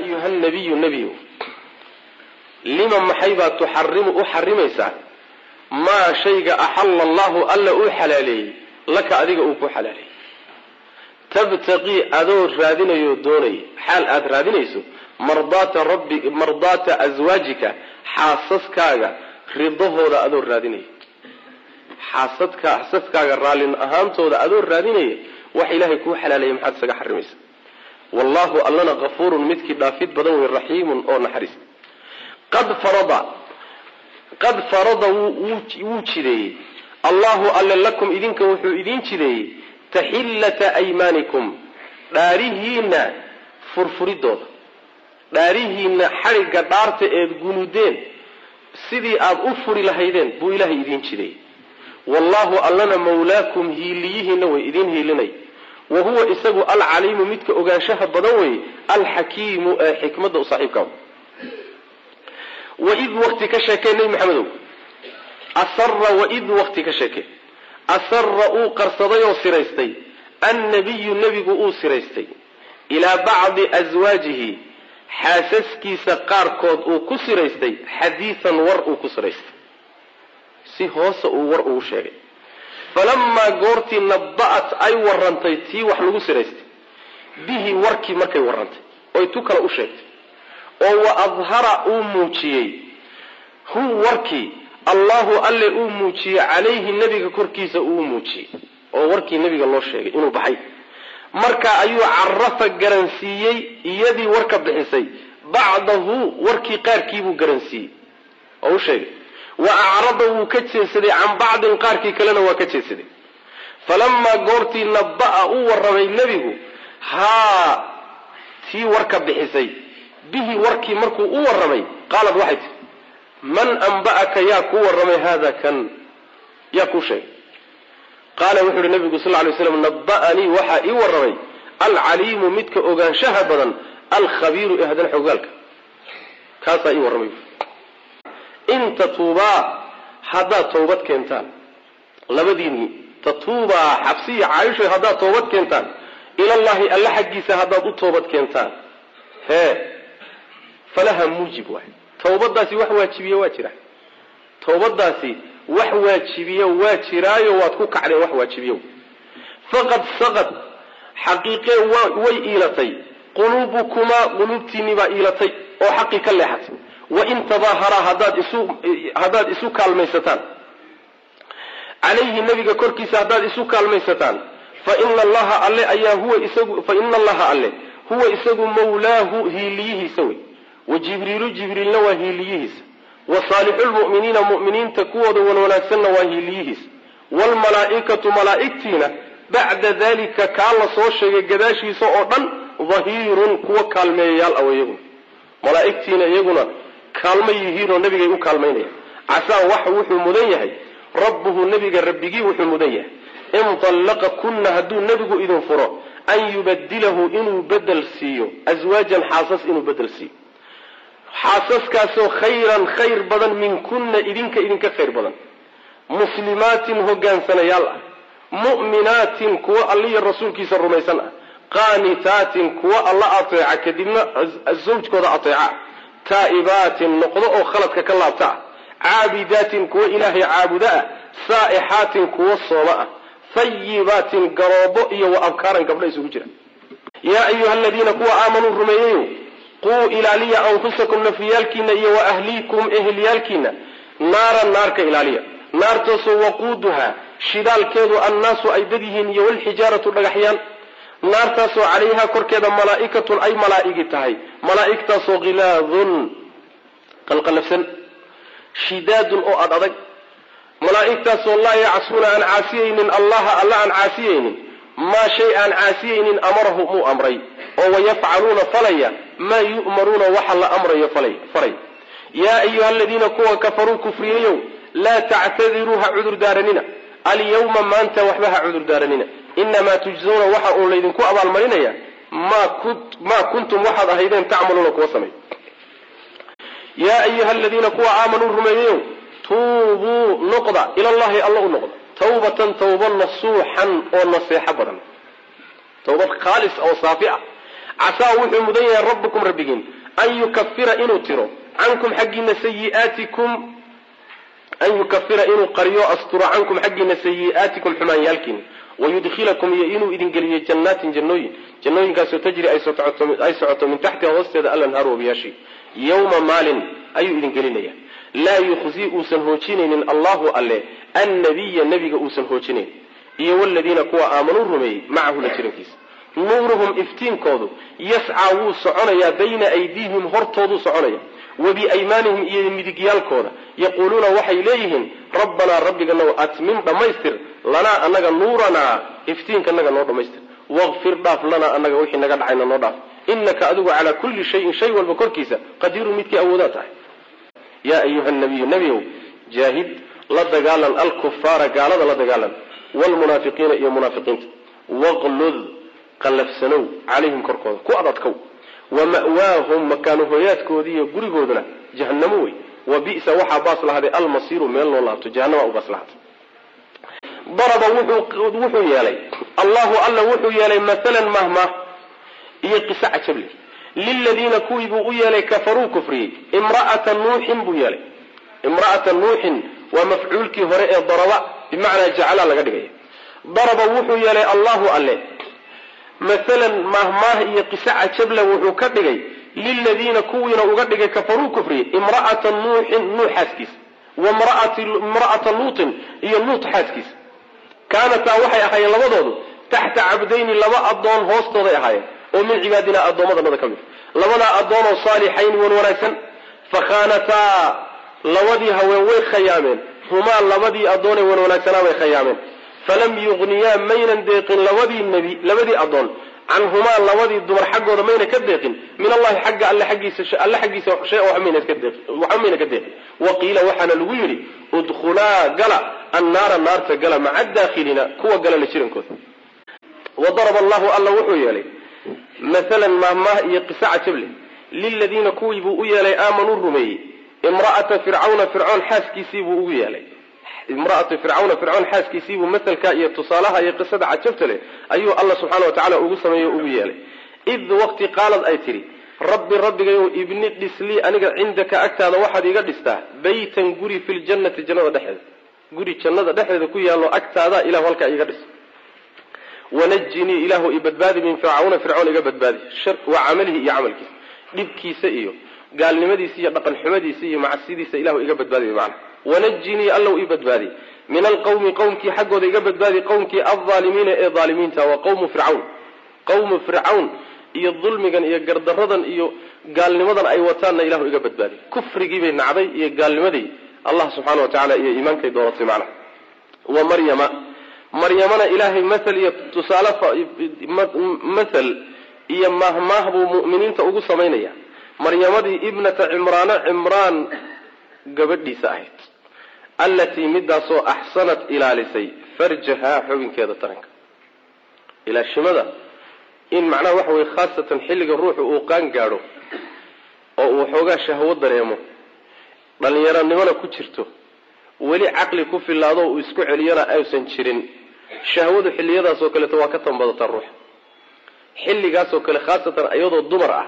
ayuha nabiyu nebiyu lima maxaybaa tuxarimu u xarimaysaa maa shayga axalla allahu alla uu xalaaleeyey laka adiga uu ku xalaaleeyey tabtaqii adoo raadinayo doonaya xaal aada raadinayso mardaata rabbi mardaata aswaajika xaasaskaaga ridahooda adoo raadinaya xaasadka xaasaskaaga raallin ahaantooda adoo raadinaya wax ilaahay kuu xalaaleeyay maxaad isaga xarimaysa wallahu allana kafuurun midkii dhaafid badan wey raxiimun oo naxariis. Qad farada qad farada wuu jideeyey. Allahu alle lakum idinka wuxuu idiin jideeyey taxillata aymaanikum dhaarihiina furfuridooda. Dhaarihiina xadhigga dhaarta eed gunudeen sidii aada u furi lahaydeen buu ilaahay idiin jideeyey. Wallahu allana mawlaakum hiiliyihiina way idiin hiilinay wa huwa isagu alcaliimu midka ogaanshaha badan wey alxakiimu ee xikmadda u saaxiibka waid waqti ka sheekee nebi maxamedow. Asara waid waqti ka sheekee. Asara uu qarsaday oo siraystay. Annabiyu nebigu uu siraystay. Ilaa bacdi aswaajihi xaasaskiisa qaarkood uu ku siraystay. Xadiisan war uu ku siraystay. Si hoose uu war ugu sheegay falamaa goortii naba'at ay warantay tii wax lagu siraystay. Bihi warkii markay warantay oy tu kale u sheegtay. Oo wa adhara uu muujiyey hu warkii allahu alle uu muujiyey calayhi nebiga korkiisa uu muujiyey. Oo warkii nebiga loo sheegay inuu baxay. Marka ayuu carafa garansiiyey iyadii warka bixisay. Bacdahu warkii qaarkiibuu garansiiyey. Oo u sheegay wa acrada wuu ka jeedsaday can bacdin qaarkii kalena waa ka jeedsaday falamaa goortii naba'a u warramay nebigu haa tii warka bixisay. Bihi warkii markuu u warramay. Qaalad waxay tii man anba'aka yaa ku warramay haada kan? Yaa kuu sheegay. Qaala wuxuu yihi nabigu sal lay slam naba'anii waxaa ii warramay. Alcaliimu midka ogaanshaha badan alkhabiiru ee haddana xogaalka. Kaasaa ii warramay in tatuubaa haddaad toobad keentaan. Labadiinii tatuubaa xabsiya caaisho haddaad toobad keentaan. Ilallahi alla xaggiisa haddaad u toobad keentaan. Hee falaha muujib waay. Tawbadaasi wax waajibiye waa jira. Tawbadaasi wax waajibiye waa jiraayo waad ku kacdeen wax waajibiye faqad saqad xaqiiqee way iilatay. Quluubukumaa quluubtiinii baa iilatay oo xaqii ka leexatay wain tadaaharaa haddaad isu kaalmaysataan calayhi nebiga korkiisa haddaad isu kaalmaysataan fa ina allaha alle ayaa huwa isagu fa ina allaha alle huwa isagu mawlaahu hiiliyihiisa wey wa jibriilu jibriilna waa hiiliyihiisa wa saalixulmu'miniina mu'miniinta kuwooda wanwanaagsanna waa hiiliyihiisa waalmalaa'ikatu malaa'igtiina bacda dalika kaa la soo sheegay gadaashiisa oo dhan dahiirun kuwa kaalmeeyayaal iyaguna malaa'igtiina iyaguna kaalmo yihiinoo nebigay u kaalmaynayaan. Casaa wax wuxuu mudan yahay. Rabbuhu nebiga rabbigii wuxuu mudan yahay. In tallaqa kunna hadduu nebigu idin furo an yubadilahu inuu bedel siiyo. Aswaajan xaasas inuu bedel siiyo. Xaasaskaasoo khayran khayr badan minkunna idinka idinka khayr badan. Muslimaatin hogaansanayaal ah. Mu'minaatin kuwa alliya rasuulkiisa rumaysan ah. Qaanitaatin kuwa alla ateeca kadibna zawjkooda ateeca taa'ibaatin noqdo oo khaladka ka laabta. Ah caabidaatin kuwa ilaahay caabudo ah. Saa'ixaatin kuwa sooma ah. Hayibaatin garoobo iyo wa abkaaran gabdho isugu jira. Yaa ayuha aladiina kuwa aamanuu rumeeyeyo quu ilaaliya anfusakum nafyaalkiina iyo wa ahliikum eheliyaalkiina naaran naarka ilaaliya. Naartaasoo waquuduhaa. Shidaalkeedu annaasu ay dad yihiin iyo walxijaaratu dhagaxyaan. Naartaasoo calayhaa korkeeda malaa'ikatun ay malaa'igi tahay malaa'igtaasoo khilaadun qalqalafsan shidaadun oo ad adag. Malaa'igtaasoo laa yacsuuna aan caasiyaynin allaha alla aan caasiyaynin maa shay aan caasiyaynin amarahu muu amray. Oo wayafcaluuna falaya maa yu'maruuna waxa la amrayo faray. Yaa ayuha aladiina kuwa kafaruu kufriyayow laa tactadiruu ha cudurdaaranina alyawma maanta waxba ha cudurdaaranina inamaa tujzawna waxa uun laydinku abaalmarinaya maa kuntum waxaad ahaydeen tacmaluuna kuwa samay. Yaa ayuha aladiina kuwa aamanuu rumeeyeyow tuubuu noqda ilallahi alla u noqda. Tawbatan tawba nasuuxan oo naseexo badan. Tawbad khaalis oo saafi ah. Casaa wuxuu mudan yahay rabbukum rabbigiin an yukafira inuu tiro. Cankum xaggiina sayiaatikum an yukafira inuu qariyo. Asturo cankum xaggiina sayi'aatikum xumaanyaalkiina wayudkhilakum iyo inuu idin geliyo jannaatin jannooyin jannooyinkaasoo tajri ay socoto min taxtiha hoosteeda alanhaar wabiyaashii yowma maalin ayuu idin gelinaya laa yukhzi uusan hoojinaynin allahu alle annabiya nebiga uusan hoojinayn iyo waladiina kuwa aamanuu rumeeyey macahu la jirankiisa nuuruhum iftiinkoodu yascaa wuu soconayaa bayna aydiihim hortooduu soconaya wa biaymaanihim iyo midigyaalkooda. Yaquuluuna waxay leeyihiin rabbanaa rabbiganow atmim dhammaystir lanaa annaga nuuranaa iftiinkanaga noo dhammaystir waqfir dhaaf lanaa annaga wixii naga dhacayna noo dhaaf. Inaka adigu calaa kulli shayin shay walba korkiisa qadiirun midkii awoodaa tahay. Yaa ayuha nabiyu nebiow jaahid la dagaalan alkufaara gaalada la dagaalan wlmunaafiqiina iyo munaafiqiinta. Waqlud qallafsanow calayhim korkooda ku adadkow wa ma'waahum makaanu hoyaadkoodii iyo gurigooduna jahanamo wey wa bi'sa waxaa baas lahaaday almasiiru meel loo laabto jahanama u baas lahaatay daraba wuxuu yeelay allahu alla wuxuu yeelay maalan mahmah iyo qiso cajable liladiina kuwii buu u yeelay kafaruu kufriyey. Imra'ata nuuxin buu yeelay. Imra'ata nuuxin waa mafcuulkii hore ee daraba bimacnaa jacala laga dhigaya daraba wuxuu yeelay allahu alle maalan mahmaah iyo qiso cajable wuxuu ka dhigay liladiina kuwiina uga dhigay kafaruu kufriyey imra'ata nuuxin nuux xaaskiisa wa imra'ata luutin iyo luut xaaskiisa kaanataa waxay ahaayeen labadoodu taxta cabdayni laba addoon hoostooday ahaayeen oo min cibaadinaa addoommadanada ka mid labadaa addoonoo saalixayni wan wanaagsan fakhaanataa labadii haween way khayaameen humaa labadii addoonee wan wanaagsanaa bay khayaameen falam yuqniyaa maynan deeqin labadii nebi labadii addoon. Canhumaa labadii dumar xaggooda mayna ka deeqin. Min allahi xagga alle xaggiisa alle xaggiisa shay waxba mayna ka deeqin wa qiila waxaana lagu yidhi udkhulaa gala annaara naarta gala maca daakhilina kuwa gala la jirankooda. Wa daraba allahu alla wuxuu yeelay maalan mahmaah iyo qiso cajable liladiina kuwii buu u yeelay aamanuu rumeeyey. Imra'ata fircawna fircoon xaaskiisii buu ugu yeelay imra'atu fircawna fircoon xaaskiisii buu masalka iyo tusaalaha iyo qisada cajabta leh ayuu alla subxaana wa tacala ugu sameeyey ugu yeelay. Id waqti qaalad ay tidhi rabbi rabbigayow ibni dhislii aniga cindaka agtaada waxaad iga dhistaa baytan guri fi ljannati jannada dhexeeda guri jannada dhexdeeda ku yaallo agtaada ilahu halkaa iiga dhis. Wanajinii ilaahu i badbaadi min fircawna fircoon iga badbaadi. Wa camalihi iyo camalkiisa. Dhibkiisa iyo gaalnimadiisa iyo dhaqan xumadiisa iyo macasidiisa ilahu iga badbaadi macna wanajinii allow i badbaadi. Min alqawmi qowmkii xaggooda iga badbaadi qowmkii aldaalimiina ee daalimiinta waa qowmu fircawn. Qowmu fircawn iyo dulmigan iyo gardaradan iyo gaalnimadan ay wataanna ilahu iga badbaadi. Kufrigiibay nacday iyo gaalnimadii allah subxaana wa tacala iyo iimaankay dooratay macna. Wa maryama. Maryamana ilaahay mathal iyo tusaale mathal iyo mahmaah buu mu'miniinta ugu samaynaya. Maryamadii ibnata cimraana cimraan gabadhiisa ahayd. Allatii midaasoo axsanat ilaalisay farjahaa xubinkeeda taranka. Ilaashimada in macnaha waxa weye khaasatan xilliga ruuxu uu qaan gaadho oo uu xoogaa shahwo dareemo dhallinyaronimona ku jirto weli caqli ku filaado uu isku celiyana aysan jirin. Shahwadu xilliyadaasoo kaleeto waa ka tambadataa ruuxa xilligaasoo kale khaasatan iyadoo dumar ah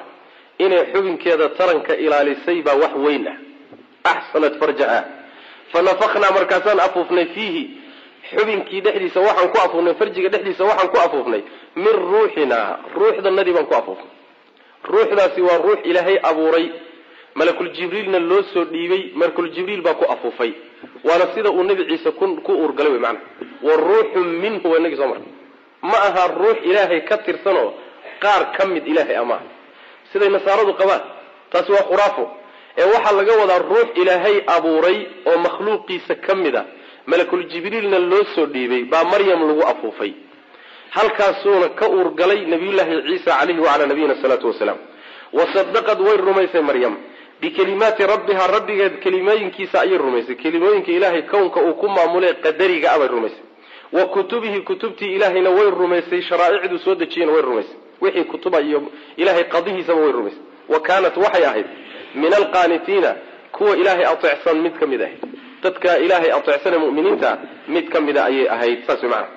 inay xubinkeeda taranka ilaalisay baa wax weyn ah axsanat farjaha fa nafaknaa markaasaan afuufnay fiihi. Xubinkii dhexdiisa waxaan ku afuufnay farjiga dhexdiisa waxaan ku afuufnay. Min ruuxinaa ruuxdanadii baan ku afuufnay. Ruuxdaasi waa ruux ilaahay abuuray. Malakul jibriilna loo soo dhiibay malakul jibriil baa ku afuufay. Waana sida uu nebi ciise ku uurgalay wey maana wa ruuxun minhu waa inagii soo marka ma aha ruux ilaahay ka tirsanoo qaar ka mid ilaahay amaaha siday nasaaradu qabaan taasi waa khuraafo ee waxaa laga wadaa ruux ilaahay abuuray oo makhluuqiisa ka mid a. Malakul jibriilna loo soo dhiibay baa maryam lagu afuufay. Halkaasuuna ka uurgalay nabiyullaahi ciisa calayhi wacalaa nabiyina salaatu wasalaam. Wasadaqad way rumaysay maryam. Bikelimaati rabbihaa rabbigeed kelimooyinkiisa ayay rumaysay. Kelimooyinka ilaahay kownka uu ku maamulee qadariga ah bay rumaysay. Wa kutubihi kutubtii ilaahayna way rumaysay. Sharaa'icduu soo dejiyena way rumaysay. Wixii kutuba iyo ilaahay qadihiisaba way rumaysay. Wa kaanat waxay ahayd min alqaanitiina kuwa ilaahay ateecsan mid ka mid ahayd dadka ilaahay ateecsan ee mu'miniinta mid ka mida ayay ahayd saas macana